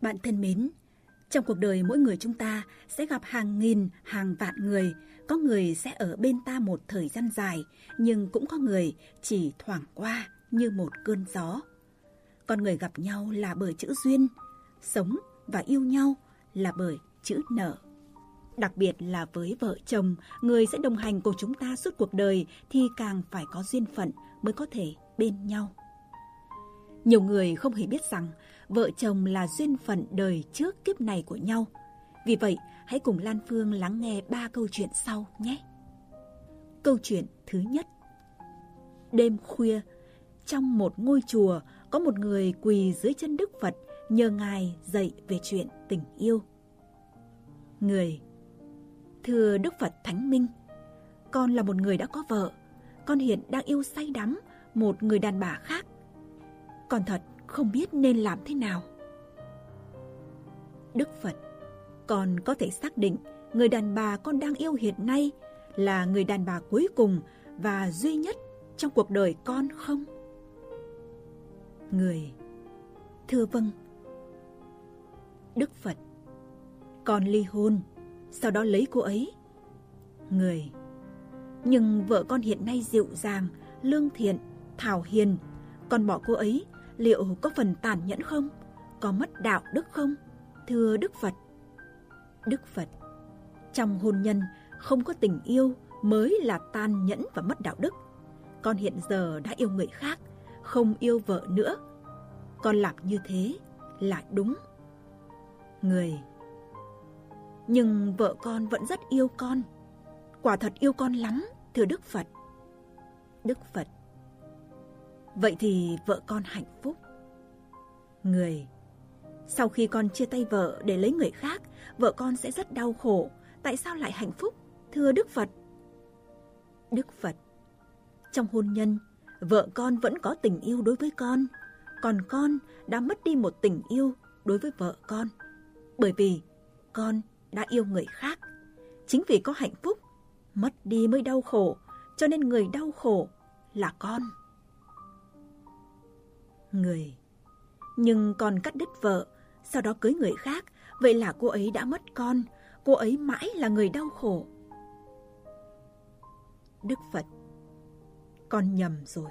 Bạn thân mến, trong cuộc đời mỗi người chúng ta sẽ gặp hàng nghìn, hàng vạn người. Có người sẽ ở bên ta một thời gian dài, nhưng cũng có người chỉ thoảng qua như một cơn gió. Con người gặp nhau là bởi chữ duyên, sống và yêu nhau là bởi chữ nợ. Đặc biệt là với vợ chồng, người sẽ đồng hành cùng chúng ta suốt cuộc đời thì càng phải có duyên phận mới có thể bên nhau. Nhiều người không hề biết rằng vợ chồng là duyên phận đời trước kiếp này của nhau. Vì vậy, hãy cùng Lan Phương lắng nghe ba câu chuyện sau nhé. Câu chuyện thứ nhất Đêm khuya, trong một ngôi chùa có một người quỳ dưới chân Đức Phật nhờ Ngài dạy về chuyện tình yêu. Người Thưa Đức Phật Thánh Minh, con là một người đã có vợ, con hiện đang yêu say đắm một người đàn bà khác. Con thật không biết nên làm thế nào. Đức Phật, còn có thể xác định người đàn bà con đang yêu hiện nay là người đàn bà cuối cùng và duy nhất trong cuộc đời con không? Người, thưa vâng. Đức Phật, con ly hôn, sau đó lấy cô ấy. Người, nhưng vợ con hiện nay dịu dàng, lương thiện, thảo hiền, con bỏ cô ấy liệu có phần tàn nhẫn không? Có mất đạo đức không? Thưa Đức Phật. Đức Phật, trong hôn nhân không có tình yêu mới là tàn nhẫn và mất đạo đức. Con hiện giờ đã yêu người khác, không yêu vợ nữa. Con làm như thế là đúng. Người Nhưng vợ con vẫn rất yêu con. Quả thật yêu con lắm, thưa Đức Phật. Đức Phật Vậy thì vợ con hạnh phúc. Người Sau khi con chia tay vợ để lấy người khác, vợ con sẽ rất đau khổ. Tại sao lại hạnh phúc? Thưa Đức Phật. Đức Phật Trong hôn nhân, vợ con vẫn có tình yêu đối với con, còn con đã mất đi một tình yêu đối với vợ con. Bởi vì con đã yêu người khác. Chính vì có hạnh phúc, mất đi mới đau khổ, cho nên người đau khổ là con người. Nhưng con cắt đứt vợ, sau đó cưới người khác, vậy là cô ấy đã mất con, cô ấy mãi là người đau khổ. Đức Phật Con nhầm rồi.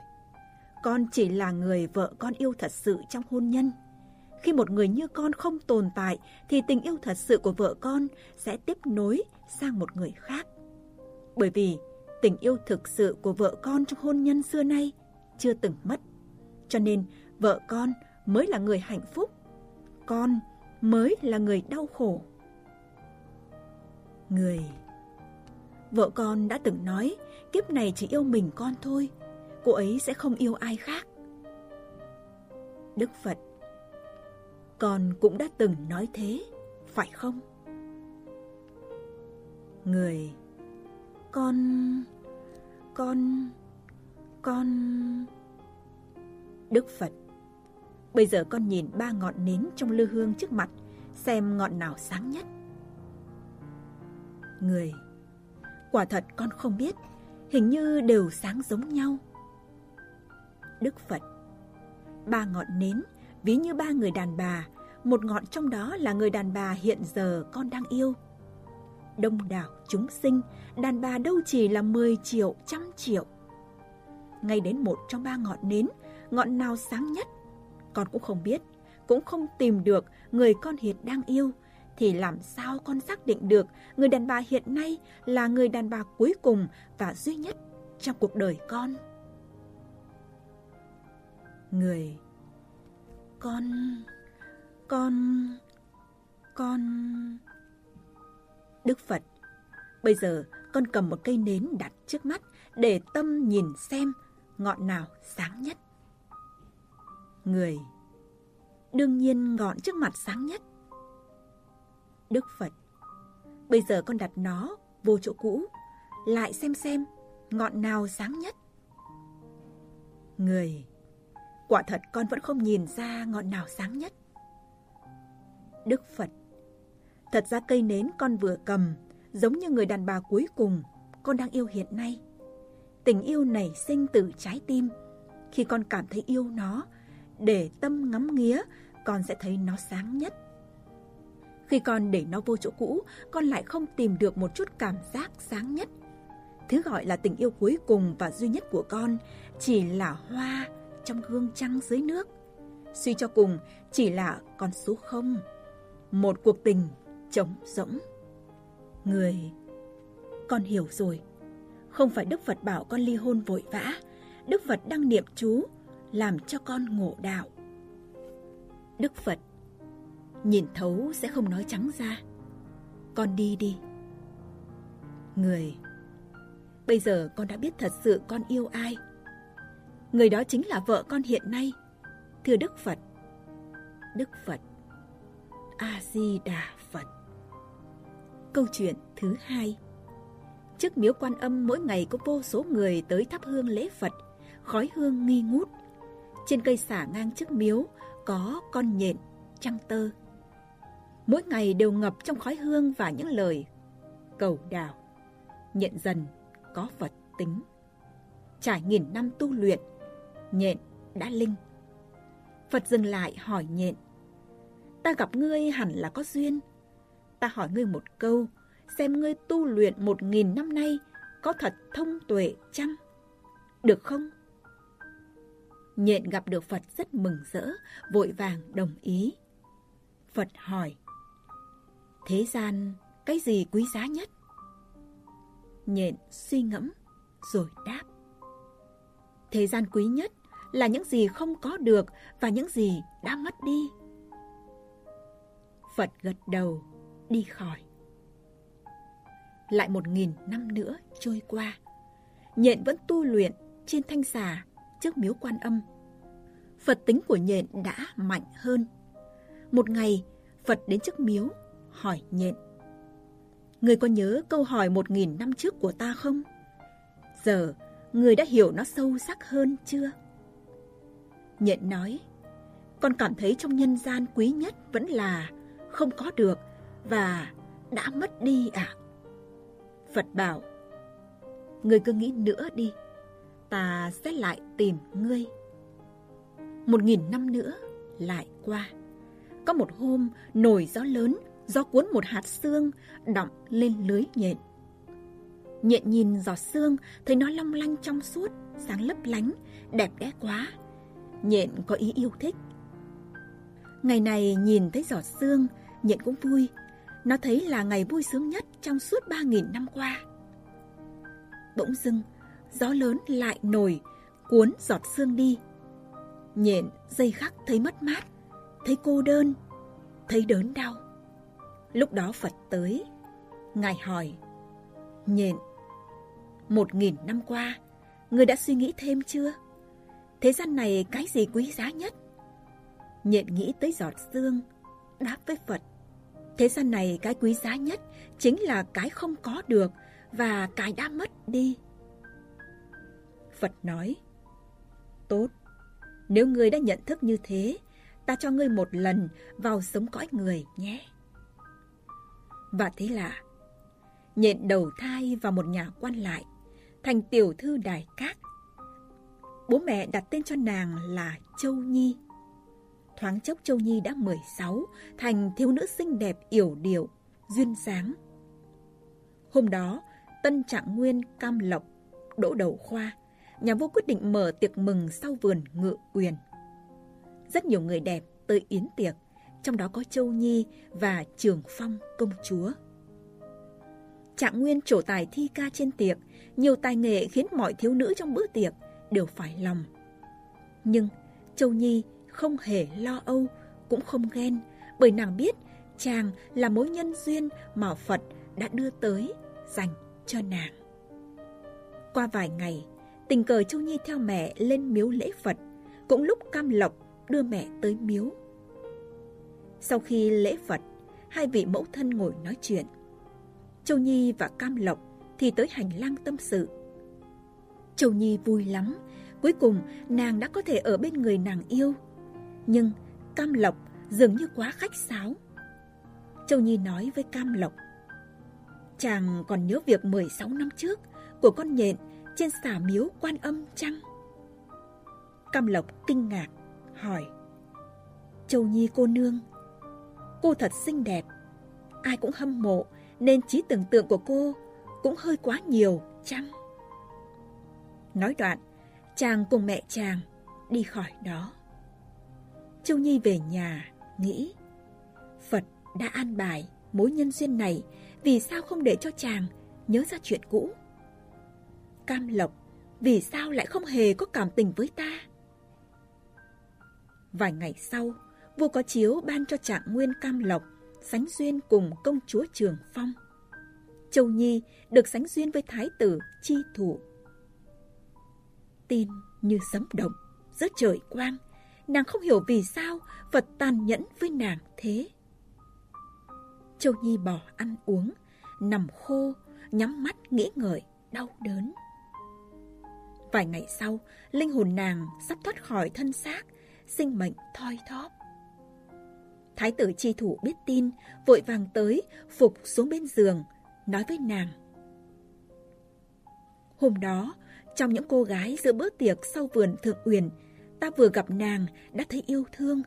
Con chỉ là người vợ con yêu thật sự trong hôn nhân. Khi một người như con không tồn tại thì tình yêu thật sự của vợ con sẽ tiếp nối sang một người khác. Bởi vì tình yêu thực sự của vợ con trong hôn nhân xưa nay chưa từng mất. Cho nên vợ con mới là người hạnh phúc, con mới là người đau khổ. Người Vợ con đã từng nói kiếp này chỉ yêu mình con thôi, cô ấy sẽ không yêu ai khác. Đức Phật Con cũng đã từng nói thế, phải không? Người Con... Con... Con... Đức Phật Bây giờ con nhìn ba ngọn nến trong lư hương trước mặt, xem ngọn nào sáng nhất. Người Quả thật con không biết, hình như đều sáng giống nhau. Đức Phật Ba ngọn nến, ví như ba người đàn bà, một ngọn trong đó là người đàn bà hiện giờ con đang yêu. Đông đảo chúng sinh, đàn bà đâu chỉ là 10 triệu, trăm triệu. Ngay đến một trong ba ngọn nến, ngọn nào sáng nhất con cũng không biết, cũng không tìm được người con hiện đang yêu, thì làm sao con xác định được người đàn bà hiện nay là người đàn bà cuối cùng và duy nhất trong cuộc đời con? Người Con Con Con Đức Phật Bây giờ con cầm một cây nến đặt trước mắt để tâm nhìn xem ngọn nào sáng nhất người. Đương nhiên ngọn trước mặt sáng nhất. Đức Phật Bây giờ con đặt nó vô chỗ cũ, lại xem xem ngọn nào sáng nhất. Người Quả thật con vẫn không nhìn ra ngọn nào sáng nhất. Đức Phật Thật ra cây nến con vừa cầm giống như người đàn bà cuối cùng con đang yêu hiện nay. Tình yêu nảy sinh từ trái tim. Khi con cảm thấy yêu nó để tâm ngắm nghía, con sẽ thấy nó sáng nhất, Khi con để nó vô chỗ cũ, con lại không tìm được một chút cảm giác sáng nhất. Thứ gọi là tình yêu cuối cùng và duy nhất của con chỉ là hoa trong gương trăng dưới nước. Suy cho cùng, chỉ là con số không. Một cuộc tình trống rỗng. Người, con hiểu rồi. Không phải Đức Phật bảo con ly hôn vội vã. Đức Phật đang niệm chú, làm cho con ngộ đạo. Đức Phật nhìn thấu sẽ không nói trắng ra. Con đi đi. Người, bây giờ con đã biết thật sự con yêu ai. Người đó chính là vợ con hiện nay. Thưa Đức Phật. Đức Phật. A-di-đà Phật. Câu chuyện thứ hai Trước miếu quan âm mỗi ngày có vô số người tới thắp hương lễ Phật, khói hương nghi ngút. Trên cây xả ngang trước miếu có con nhện, trăng tơ. Mỗi ngày đều ngập trong khói hương và những lời cầu đào. Nhện dần có Phật tính. Trải nghìn năm tu luyện, nhện đã linh. Phật dừng lại hỏi nhện. Ta gặp ngươi hẳn là có duyên. Ta hỏi ngươi một câu, xem ngươi tu luyện một nghìn năm nay có thật thông tuệ chăng? Được không? Nhện gặp được Phật rất mừng rỡ, vội vàng đồng ý. Phật hỏi, thế gian cái gì quý giá nhất? Nhện suy ngẫm rồi đáp. Thế gian quý nhất là những gì không có được và những gì đã mất đi. Phật gật đầu, đi khỏi. Lại một nghìn năm nữa trôi qua, nhện vẫn tu luyện trên thanh xà trước miếu quan âm. Phật tính của nhện đã mạnh hơn. Một ngày, Phật đến trước miếu, hỏi nhện. Người có nhớ câu hỏi một nghìn năm trước của ta không? Giờ, người đã hiểu nó sâu sắc hơn chưa? Nhện nói, con cảm thấy trong nhân gian quý nhất vẫn là không có được và đã mất đi à? Phật bảo, người cứ nghĩ nữa đi, ta sẽ lại tìm ngươi. Một nghìn năm nữa lại qua. Có một hôm nổi gió lớn, gió cuốn một hạt xương đọng lên lưới nhện. Nhện nhìn giọt xương, thấy nó long lanh trong suốt, sáng lấp lánh, đẹp đẽ quá. Nhện có ý yêu thích. Ngày này nhìn thấy giọt xương, nhện cũng vui. Nó thấy là ngày vui sướng nhất trong suốt ba nghìn năm qua. Bỗng dưng, gió lớn lại nổi, cuốn giọt xương đi. Nhện dây khắc thấy mất mát, thấy cô đơn, thấy đớn đau. Lúc đó Phật tới, Ngài hỏi, Nhện, một nghìn năm qua, người đã suy nghĩ thêm chưa? Thế gian này cái gì quý giá nhất? Nhện nghĩ tới giọt xương, đáp với Phật. Thế gian này cái quý giá nhất chính là cái không có được và cái đã mất đi. Phật nói, Tốt, nếu ngươi đã nhận thức như thế, ta cho ngươi một lần vào sống cõi người nhé. Và thế là, nhện đầu thai vào một nhà quan lại, thành tiểu thư đài cát. Bố mẹ đặt tên cho nàng là Châu Nhi. Thoáng chốc Châu Nhi đã 16, thành thiếu nữ xinh đẹp yểu điệu, duyên dáng. Hôm đó, Tân Trạng Nguyên Cam Lộc, đỗ đầu khoa, nhà vua quyết định mở tiệc mừng sau vườn ngự quyền. Rất nhiều người đẹp tới yến tiệc, trong đó có Châu Nhi và Trường Phong công chúa. Trạng Nguyên trổ tài thi ca trên tiệc, nhiều tài nghệ khiến mọi thiếu nữ trong bữa tiệc đều phải lòng. Nhưng Châu Nhi không hề lo âu, cũng không ghen, bởi nàng biết chàng là mối nhân duyên mà Phật đã đưa tới dành cho nàng. Qua vài ngày, tình cờ Châu Nhi theo mẹ lên miếu lễ Phật, cũng lúc Cam Lộc đưa mẹ tới miếu. Sau khi lễ Phật, hai vị mẫu thân ngồi nói chuyện. Châu Nhi và Cam Lộc thì tới hành lang tâm sự. Châu Nhi vui lắm, cuối cùng nàng đã có thể ở bên người nàng yêu. Nhưng Cam Lộc dường như quá khách sáo. Châu Nhi nói với Cam Lộc. Chàng còn nhớ việc 16 năm trước của con nhện trên xà miếu quan âm chăng? Cam Lộc kinh ngạc, hỏi. Châu Nhi cô nương, cô thật xinh đẹp, ai cũng hâm mộ nên trí tưởng tượng của cô cũng hơi quá nhiều chăng? Nói đoạn, chàng cùng mẹ chàng đi khỏi đó. Châu Nhi về nhà, nghĩ Phật đã an bài mối nhân duyên này vì sao không để cho chàng nhớ ra chuyện cũ? Cam Lộc vì sao lại không hề có cảm tình với ta? Vài ngày sau, vua có chiếu ban cho trạng nguyên Cam Lộc sánh duyên cùng công chúa Trường Phong. Châu Nhi được sánh duyên với thái tử Chi Thủ. Tin như sấm động, rớt trời quang, nàng không hiểu vì sao Phật tàn nhẫn với nàng thế. Châu Nhi bỏ ăn uống, nằm khô, nhắm mắt nghĩ ngợi, đau đớn. Vài ngày sau, linh hồn nàng sắp thoát khỏi thân xác, sinh mệnh thoi thóp. Thái tử chi thủ biết tin, vội vàng tới, phục xuống bên giường, nói với nàng. Hôm đó, trong những cô gái giữa bữa tiệc sau vườn thượng uyển, ta vừa gặp nàng đã thấy yêu thương,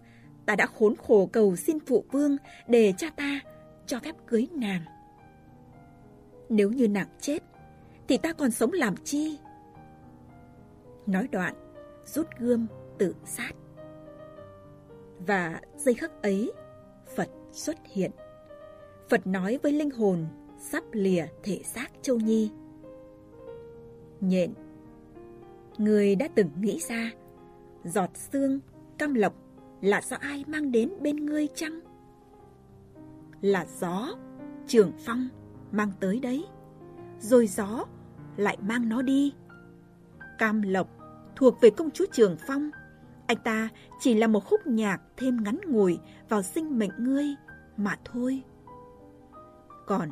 ta đã khốn khổ cầu xin phụ vương để cha ta cho phép cưới nàng. Nếu như nàng chết, thì ta còn sống làm chi? Nói đoạn, rút gươm tự sát. Và giây khắc ấy, Phật xuất hiện. Phật nói với linh hồn sắp lìa thể xác Châu Nhi. Nhện, người đã từng nghĩ ra, giọt xương, cam lộc là do ai mang đến bên ngươi chăng? Là gió, trường phong mang tới đấy. Rồi gió lại mang nó đi. Cam lộc thuộc về công chúa Trường Phong. Anh ta chỉ là một khúc nhạc thêm ngắn ngủi vào sinh mệnh ngươi mà thôi. Còn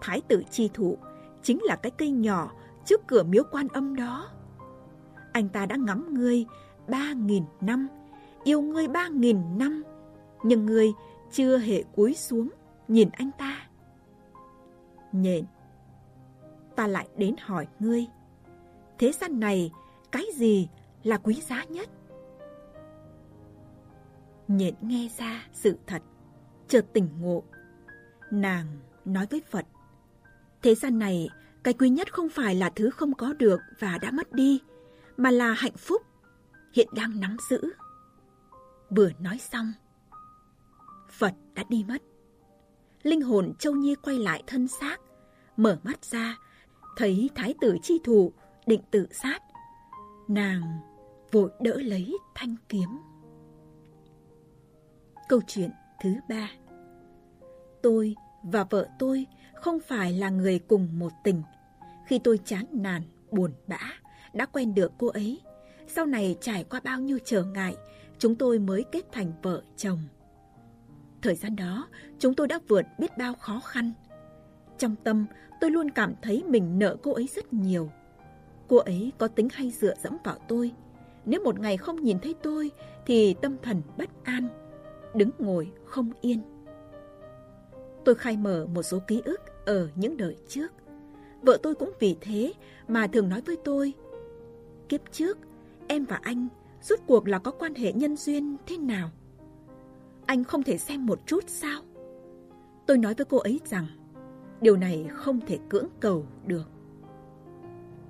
thái tử chi Thụ chính là cái cây nhỏ trước cửa miếu quan âm đó. Anh ta đã ngắm ngươi ba nghìn năm, yêu ngươi ba nghìn năm, nhưng ngươi chưa hề cúi xuống nhìn anh ta. Nhện, ta lại đến hỏi ngươi, thế gian này cái gì là quý giá nhất? Nhện nghe ra sự thật, chợt tỉnh ngộ. Nàng nói với Phật, thế gian này cái quý nhất không phải là thứ không có được và đã mất đi, mà là hạnh phúc hiện đang nắm giữ. Vừa nói xong, Phật đã đi mất. Linh hồn Châu Nhi quay lại thân xác, mở mắt ra, thấy thái tử chi thủ định tự sát. Nàng vội đỡ lấy thanh kiếm. Câu chuyện thứ ba Tôi và vợ tôi không phải là người cùng một tình. Khi tôi chán nản, buồn bã, đã quen được cô ấy. Sau này trải qua bao nhiêu trở ngại, chúng tôi mới kết thành vợ chồng. Thời gian đó, chúng tôi đã vượt biết bao khó khăn. Trong tâm, tôi luôn cảm thấy mình nợ cô ấy rất nhiều. Cô ấy có tính hay dựa dẫm vào tôi. Nếu một ngày không nhìn thấy tôi, thì tâm thần bất an, đứng ngồi không yên. Tôi khai mở một số ký ức ở những đời trước. Vợ tôi cũng vì thế mà thường nói với tôi, kiếp trước, em và anh rốt cuộc là có quan hệ nhân duyên thế nào? Anh không thể xem một chút sao? Tôi nói với cô ấy rằng, điều này không thể cưỡng cầu được.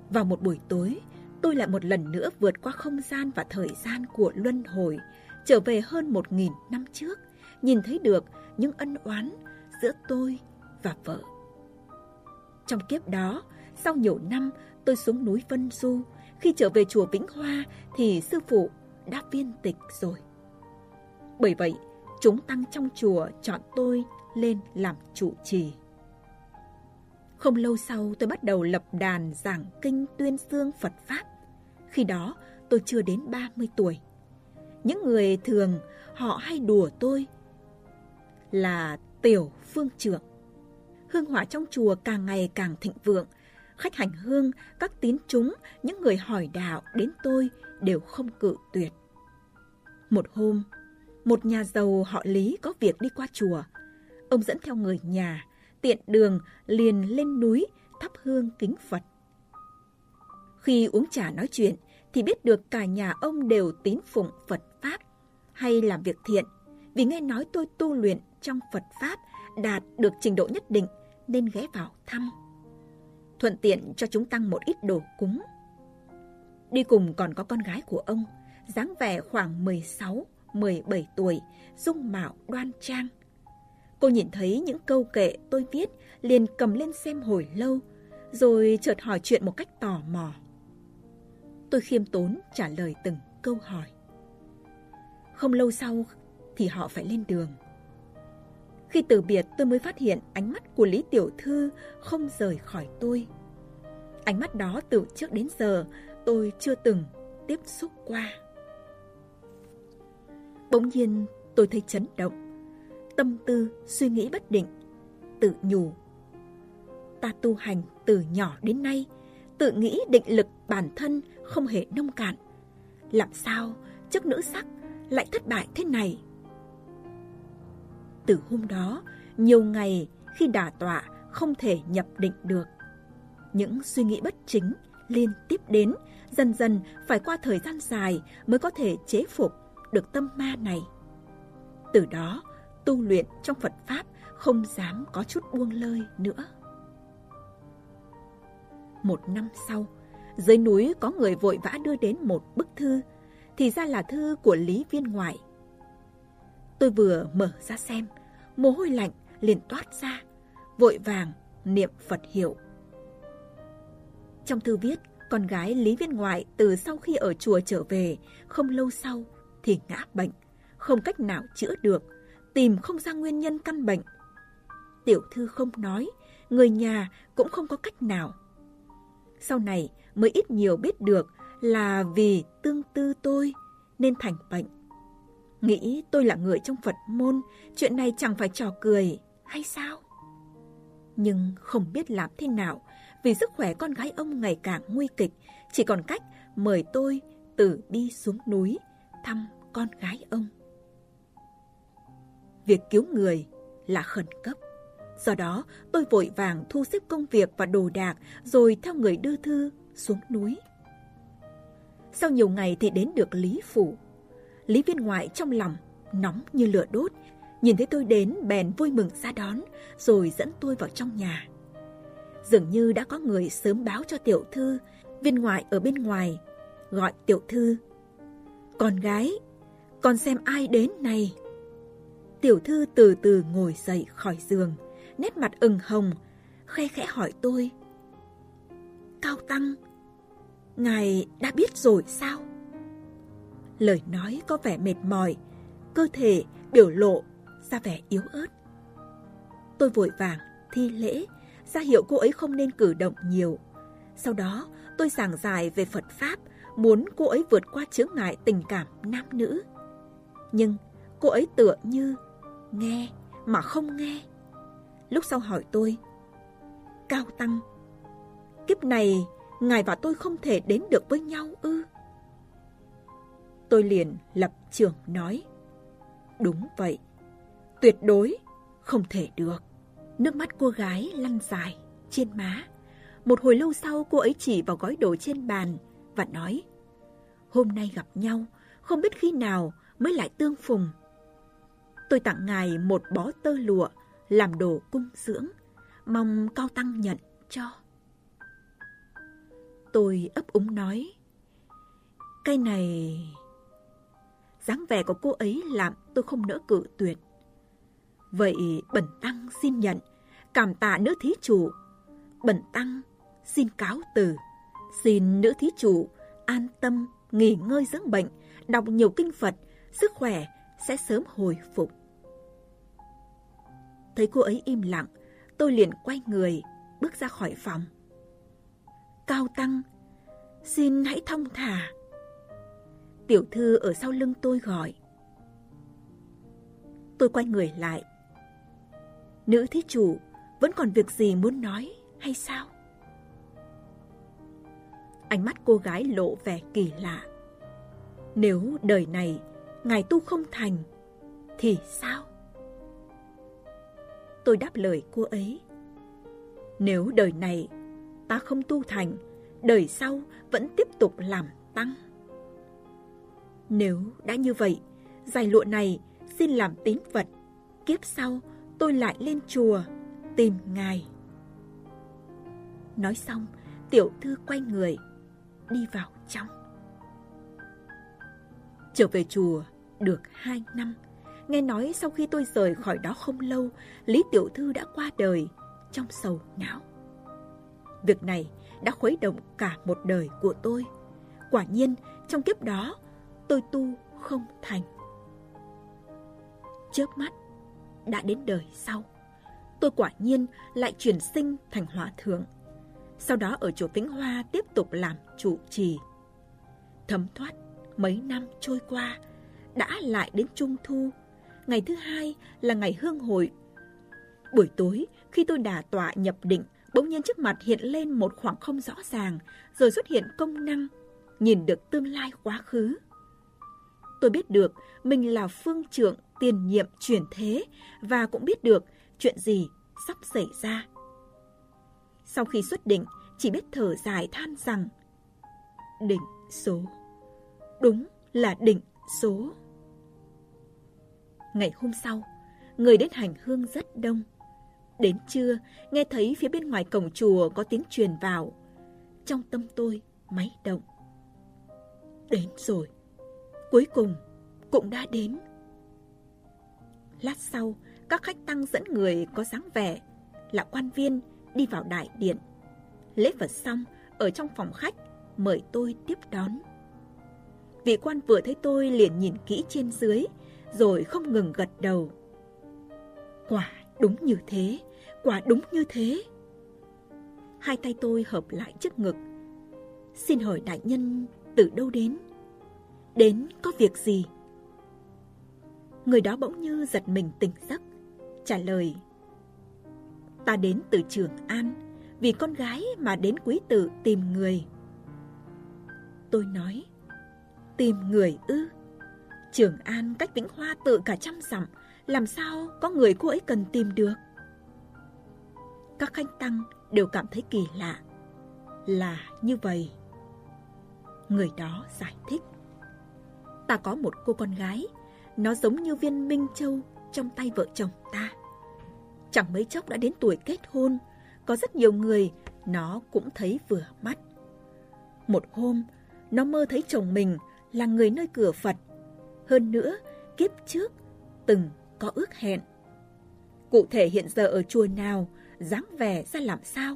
Vào một buổi tối, tôi lại một lần nữa vượt qua không gian và thời gian của luân hồi, trở về hơn một nghìn năm trước, nhìn thấy được những ân oán giữa tôi và vợ. Trong kiếp đó, sau nhiều năm tôi xuống núi Vân Du, khi trở về chùa Vĩnh Hoa thì sư phụ đã viên tịch rồi. Bởi vậy, chúng tăng trong chùa chọn tôi lên làm trụ trì. Không lâu sau tôi bắt đầu lập đàn giảng kinh tuyên dương Phật Pháp. Khi đó tôi chưa đến 30 tuổi. Những người thường họ hay đùa tôi là tiểu phương trưởng. Hương hỏa trong chùa càng ngày càng thịnh vượng. Khách hành hương, các tín chúng, những người hỏi đạo đến tôi đều không cự tuyệt. Một hôm, một nhà giàu họ Lý có việc đi qua chùa. Ông dẫn theo người nhà, tiện đường liền lên núi thắp hương kính Phật. Khi uống trà nói chuyện thì biết được cả nhà ông đều tín phụng Phật Pháp hay làm việc thiện vì nghe nói tôi tu luyện trong Phật Pháp đạt được trình độ nhất định nên ghé vào thăm. Thuận tiện cho chúng tăng một ít đồ cúng. Đi cùng còn có con gái của ông, dáng vẻ khoảng 16, 17 tuổi, dung mạo đoan trang. Cô nhìn thấy những câu kệ tôi viết liền cầm lên xem hồi lâu, rồi chợt hỏi chuyện một cách tò mò. Tôi khiêm tốn trả lời từng câu hỏi. Không lâu sau thì họ phải lên đường. Khi từ biệt tôi mới phát hiện ánh mắt của Lý Tiểu Thư không rời khỏi tôi. Ánh mắt đó từ trước đến giờ tôi chưa từng tiếp xúc qua. Bỗng nhiên tôi thấy chấn động, tâm tư suy nghĩ bất định, tự nhủ. Ta tu hành từ nhỏ đến nay, tự nghĩ định lực bản thân không hề nông cạn. Làm sao trước nữ sắc lại thất bại thế này? Từ hôm đó, nhiều ngày khi đả tọa không thể nhập định được. Những suy nghĩ bất chính liên tiếp đến, dần dần phải qua thời gian dài mới có thể chế phục được tâm ma này. Từ đó, tu luyện trong Phật Pháp không dám có chút buông lơi nữa. Một năm sau, dưới núi có người vội vã đưa đến một bức thư, thì ra là thư của Lý Viên Ngoại. Tôi vừa mở ra xem, mồ hôi lạnh liền toát ra, vội vàng niệm Phật hiệu. Trong thư viết, con gái Lý Viên Ngoại từ sau khi ở chùa trở về, không lâu sau thì ngã bệnh, không cách nào chữa được, tìm không ra nguyên nhân căn bệnh. Tiểu thư không nói, người nhà cũng không có cách nào. Sau này mới ít nhiều biết được là vì tương tư tôi nên thành bệnh. Nghĩ tôi là người trong Phật môn, chuyện này chẳng phải trò cười hay sao? Nhưng không biết làm thế nào, vì sức khỏe con gái ông ngày càng nguy kịch, chỉ còn cách mời tôi tự đi xuống núi thăm con gái ông. Việc cứu người là khẩn cấp. Do đó, tôi vội vàng thu xếp công việc và đồ đạc rồi theo người đưa thư xuống núi. Sau nhiều ngày thì đến được Lý Phủ. Lý viên ngoại trong lòng, nóng như lửa đốt, nhìn thấy tôi đến bèn vui mừng ra đón, rồi dẫn tôi vào trong nhà. Dường như đã có người sớm báo cho tiểu thư, viên ngoại ở bên ngoài, gọi tiểu thư. Con gái, con xem ai đến này. Tiểu thư từ từ ngồi dậy khỏi giường, nét mặt ửng hồng, khe khẽ hỏi tôi. Cao Tăng, ngài đã biết rồi sao? Lời nói có vẻ mệt mỏi, cơ thể biểu lộ ra vẻ yếu ớt. Tôi vội vàng thi lễ, ra hiệu cô ấy không nên cử động nhiều. Sau đó, tôi giảng giải về Phật Pháp, muốn cô ấy vượt qua chướng ngại tình cảm nam nữ. Nhưng cô ấy tựa như nghe mà không nghe. Lúc sau hỏi tôi, Cao Tăng, kiếp này ngài và tôi không thể đến được với nhau ư? Tôi liền lập trường nói, đúng vậy, tuyệt đối không thể được. Nước mắt cô gái lăn dài trên má. Một hồi lâu sau cô ấy chỉ vào gói đồ trên bàn và nói, hôm nay gặp nhau, không biết khi nào mới lại tương phùng. Tôi tặng ngài một bó tơ lụa làm đồ cung dưỡng, mong Cao Tăng nhận cho. Tôi ấp úng nói, cái này... dáng vẻ của cô ấy làm tôi không nỡ cự tuyệt. Vậy Bẩn Tăng xin nhận, cảm tạ nữ thí chủ. Bẩn Tăng xin cáo từ, xin nữ thí chủ an tâm nghỉ ngơi dưỡng bệnh, đọc nhiều kinh Phật, sức khỏe sẽ sớm hồi phục. Thấy cô ấy im lặng, tôi liền quay người, bước ra khỏi phòng. Cao Tăng, xin hãy thông thả. Tiểu thư ở sau lưng tôi gọi. Tôi quay người lại. Nữ thí chủ vẫn còn việc gì muốn nói hay sao? Ánh mắt cô gái lộ vẻ kỳ lạ. Nếu đời này ngài tu không thành, thì sao? Tôi đáp lời cô ấy. Nếu đời này ta không tu thành, đời sau vẫn tiếp tục làm tăng. Nếu đã như vậy, giải lụa này xin làm tín vật, kiếp sau tôi lại lên chùa tìm ngài. Nói xong, tiểu thư quay người, đi vào trong. Trở về chùa được hai năm, nghe nói sau khi tôi rời khỏi đó không lâu, Lý Tiểu Thư đã qua đời trong sầu não. Việc này đã khuấy động cả một đời của tôi. Quả nhiên, trong kiếp đó, tôi tu không thành. Chớp mắt, đã đến đời sau. Tôi quả nhiên lại chuyển sinh thành hòa thượng. Sau đó ở chùa Vĩnh Hoa tiếp tục làm trụ trì. Thấm thoát mấy năm trôi qua, đã lại đến Trung Thu. Ngày thứ hai là ngày hương hội. Buổi tối, khi tôi đà tọa nhập định, bỗng nhiên trước mặt hiện lên một khoảng không rõ ràng, rồi xuất hiện công năng, nhìn được tương lai quá khứ. Tôi biết được mình là phương trượng tiền nhiệm chuyển thế và cũng biết được chuyện gì sắp xảy ra. Sau khi xuất định, chỉ biết thở dài than rằng định số. Đúng là định số. Ngày hôm sau, người đến hành hương rất đông. Đến trưa, nghe thấy phía bên ngoài cổng chùa có tiếng truyền vào. Trong tâm tôi, máy động. Đến rồi. Cuối cùng, cũng đã đến. Lát sau, các khách tăng dẫn người có dáng vẻ là quan viên đi vào đại điện. Lễ vật xong, ở trong phòng khách, mời tôi tiếp đón. Vị quan vừa thấy tôi liền nhìn kỹ trên dưới, rồi không ngừng gật đầu. Quả đúng như thế, quả đúng như thế. Hai tay tôi hợp lại trước ngực. Xin hỏi đại nhân từ đâu đến? Đến có việc gì? Người đó bỗng như giật mình tỉnh giấc, trả lời. Ta đến từ Trường An, vì con gái mà đến quý tử tìm người. Tôi nói, tìm người ư? Trường An cách Vĩnh Hoa tự cả trăm dặm, làm sao có người cô ấy cần tìm được? Các khanh tăng đều cảm thấy kỳ lạ. Là như vậy. Người đó giải thích. Ta có một cô con gái, nó giống như viên minh châu trong tay vợ chồng ta. Chẳng mấy chốc đã đến tuổi kết hôn, có rất nhiều người nó cũng thấy vừa mắt. Một hôm, nó mơ thấy chồng mình là người nơi cửa Phật. Hơn nữa, kiếp trước từng có ước hẹn. Cụ thể hiện giờ ở chùa nào, dáng vẻ ra làm sao,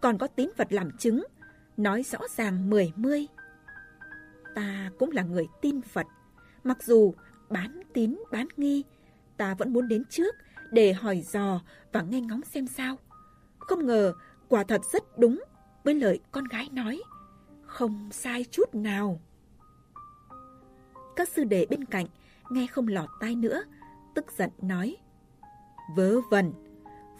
còn có tín vật làm chứng, nói rõ ràng mười mươi. Ta cũng là người tin Phật, mặc dù bán tín bán nghi, ta vẫn muốn đến trước để hỏi dò và nghe ngóng xem sao. Không ngờ quả thật rất đúng với lời con gái nói, không sai chút nào. Các sư đệ bên cạnh nghe không lọt tai nữa, tức giận nói. Vớ vẩn,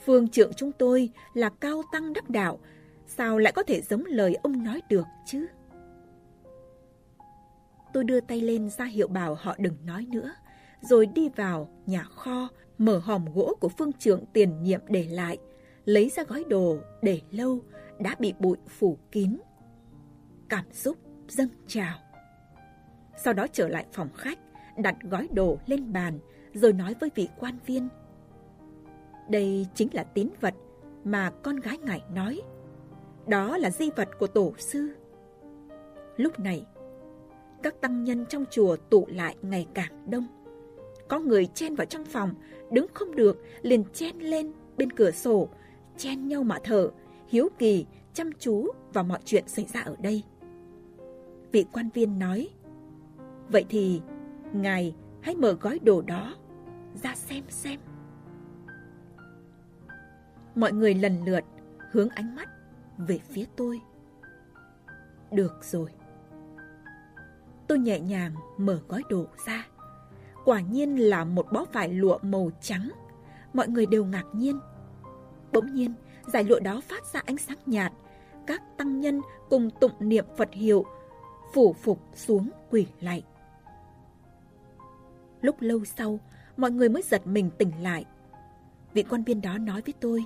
phương trượng chúng tôi là cao tăng đắc đạo, sao lại có thể giống lời ông nói được chứ? Tôi đưa tay lên ra hiệu bảo họ đừng nói nữa, rồi đi vào nhà kho, mở hòm gỗ của phương trượng tiền nhiệm để lại, lấy ra gói đồ để lâu đã bị bụi phủ kín. Cảm xúc dâng trào. Sau đó trở lại phòng khách, đặt gói đồ lên bàn, rồi nói với vị quan viên. Đây chính là tín vật mà con gái ngài nói. Đó là di vật của tổ sư. Lúc này, các tăng nhân trong chùa tụ lại ngày càng đông. Có người chen vào trong phòng, đứng không được, liền chen lên bên cửa sổ, chen nhau mà thở, hiếu kỳ, chăm chú vào mọi chuyện xảy ra ở đây. Vị quan viên nói, Vậy thì, ngài hãy mở gói đồ đó ra xem xem. Mọi người lần lượt hướng ánh mắt về phía tôi. Được rồi. Tôi nhẹ nhàng mở gói đồ ra. Quả nhiên là một bó vải lụa màu trắng. Mọi người đều ngạc nhiên. Bỗng nhiên, giải lụa đó phát ra ánh sáng nhạt. Các tăng nhân cùng tụng niệm Phật hiệu, phủ phục xuống quỳ lạy. Lúc lâu sau, mọi người mới giật mình tỉnh lại. Vị quan viên đó nói với tôi.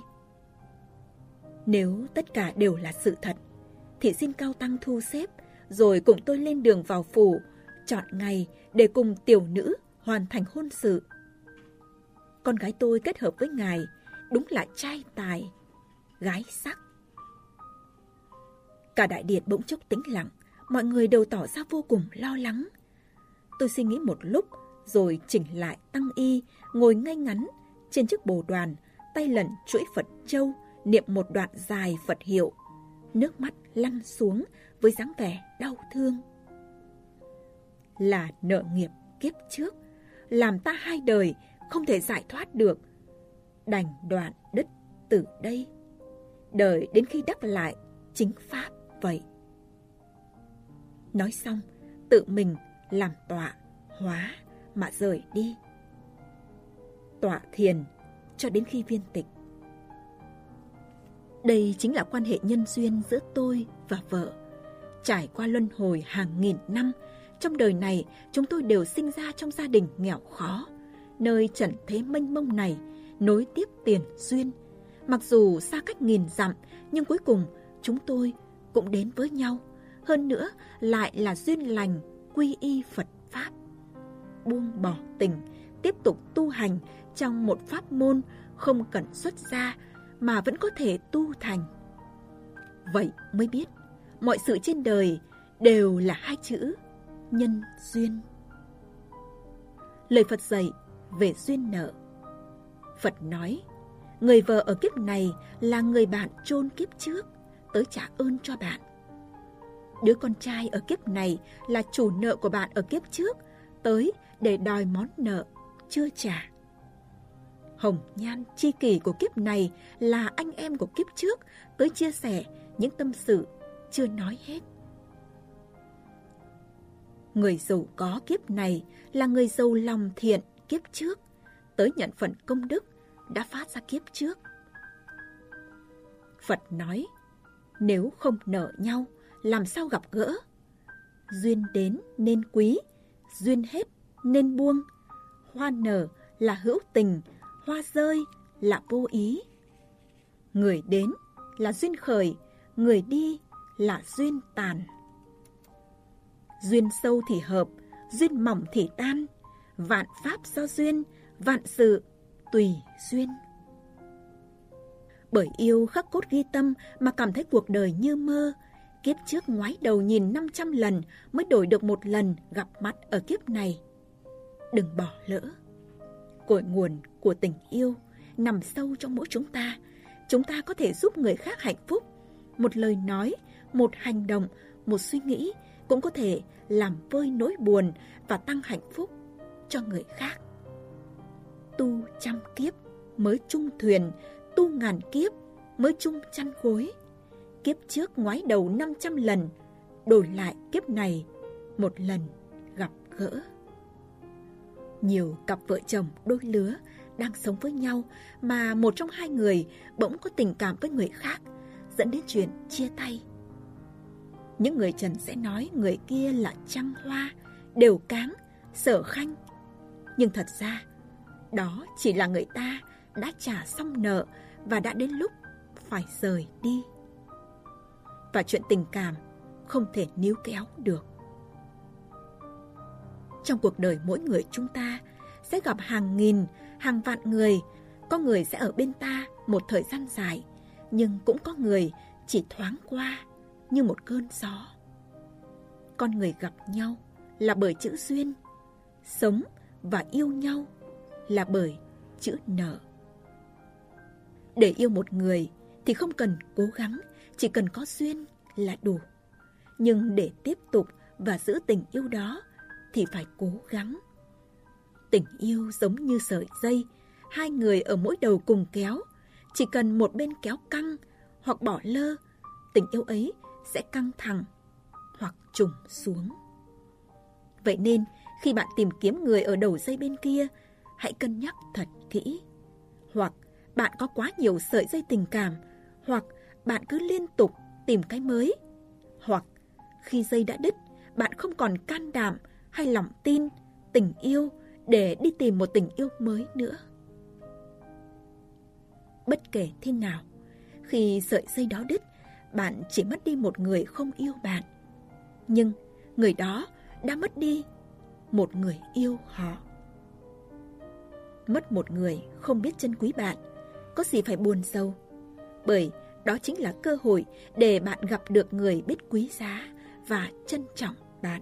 Nếu tất cả đều là sự thật, thì xin cao tăng thu xếp, rồi cùng tôi lên đường vào phủ, chọn ngày để cùng tiểu nữ hoàn thành hôn sự. con gái tôi kết hợp với ngài đúng là trai tài, gái sắc. Cả đại điện bỗng chốc tĩnh lặng, mọi người đều tỏ ra vô cùng lo lắng. Tôi suy nghĩ một lúc, rồi chỉnh lại tăng y, ngồi ngay ngắn trên chiếc bồ đoàn, tay lẩn chuỗi Phật châu, niệm một đoạn dài Phật hiệu. Nước mắt lăn xuống với dáng vẻ đau thương. Là nợ nghiệp kiếp trước, làm ta hai đời không thể giải thoát được. Đành đoạn đứt từ đây, đợi đến khi đắc lại chính pháp vậy. Nói xong, tự mình làm tọa, hóa mà rời đi. Tọa thiền cho đến khi viên tịch. Đây chính là quan hệ nhân duyên giữa tôi và vợ. Trải qua luân hồi hàng nghìn năm, trong đời này chúng tôi đều sinh ra trong gia đình nghèo khó, nơi trần thế mênh mông này nối tiếp tiền duyên. Mặc dù xa cách nghìn dặm, nhưng cuối cùng chúng tôi cũng đến với nhau. Hơn nữa lại là duyên lành, quy y Phật Pháp. Buông bỏ tình, tiếp tục tu hành trong một pháp môn không cần xuất gia mà vẫn có thể tu thành. Vậy mới biết, mọi sự trên đời đều là hai chữ nhân duyên. Lời Phật dạy về duyên nợ. Phật nói, người vợ ở kiếp này là người bạn chôn kiếp trước, tới trả ơn cho bạn. Đứa con trai ở kiếp này là chủ nợ của bạn ở kiếp trước, tới để đòi món nợ chưa trả. Hồng nhan chi kỷ của kiếp này là anh em của kiếp trước tới chia sẻ những tâm sự chưa nói hết. Người giàu có kiếp này là người giàu lòng thiện kiếp trước, tới nhận phần công đức đã phát ra kiếp trước. Phật nói, nếu không nợ nhau, làm sao gặp gỡ? Duyên đến nên quý, duyên hết nên buông. Hoa nở là hữu tình, hoa rơi là vô ý. Người đến là duyên khởi, người đi là duyên tàn. Duyên sâu thì hợp, duyên mỏng thì tan. Vạn pháp do duyên, vạn sự tùy duyên. Bởi yêu khắc cốt ghi tâm mà cảm thấy cuộc đời như mơ, kiếp trước ngoái đầu nhìn 500 lần mới đổi được một lần gặp mặt ở kiếp này. Đừng bỏ lỡ. Cội nguồn của tình yêu nằm sâu trong mỗi chúng ta. Chúng ta có thể giúp người khác hạnh phúc. Một lời nói, một hành động, một suy nghĩ cũng có thể làm vơi nỗi buồn và tăng hạnh phúc cho người khác. Tu trăm kiếp mới chung thuyền, tu ngàn kiếp mới chung chăn gối. Kiếp trước ngoái đầu 500 lần, đổi lại kiếp này một lần gặp gỡ. Nhiều cặp vợ chồng đôi lứa đang sống với nhau mà một trong hai người bỗng có tình cảm với người khác, dẫn đến chuyện chia tay. Những người trần sẽ nói người kia là trăng hoa, đều cáng, sở khanh. Nhưng thật ra, đó chỉ là người ta đã trả xong nợ và đã đến lúc phải rời đi. Và chuyện tình cảm không thể níu kéo được. Trong cuộc đời mỗi người chúng ta sẽ gặp hàng nghìn, hàng vạn người. Có người sẽ ở bên ta một thời gian dài, nhưng cũng có người chỉ thoáng qua như một cơn gió. Con người gặp nhau là bởi chữ duyên, sống và yêu nhau là bởi chữ nợ. Để yêu một người thì không cần cố gắng, chỉ cần có duyên là đủ. Nhưng để tiếp tục và giữ tình yêu đó thì phải cố gắng. Tình yêu giống như sợi dây, hai người ở mỗi đầu cùng kéo, chỉ cần một bên kéo căng hoặc bỏ lơ, tình yêu ấy sẽ căng thẳng hoặc trùng xuống. Vậy nên, khi bạn tìm kiếm người ở đầu dây bên kia, hãy cân nhắc thật kỹ. Hoặc bạn có quá nhiều sợi dây tình cảm, hoặc bạn cứ liên tục tìm cái mới. Hoặc khi dây đã đứt, bạn không còn can đảm hay lòng tin, tình yêu để đi tìm một tình yêu mới nữa. Bất kể thế nào, khi sợi dây đó đứt, bạn chỉ mất đi một người không yêu bạn. Nhưng người đó đã mất đi một người yêu họ. mất một người không biết chân quý bạn, có gì phải buồn sâu. Bởi đó chính là cơ hội để bạn gặp được người biết quý giá và trân trọng bạn.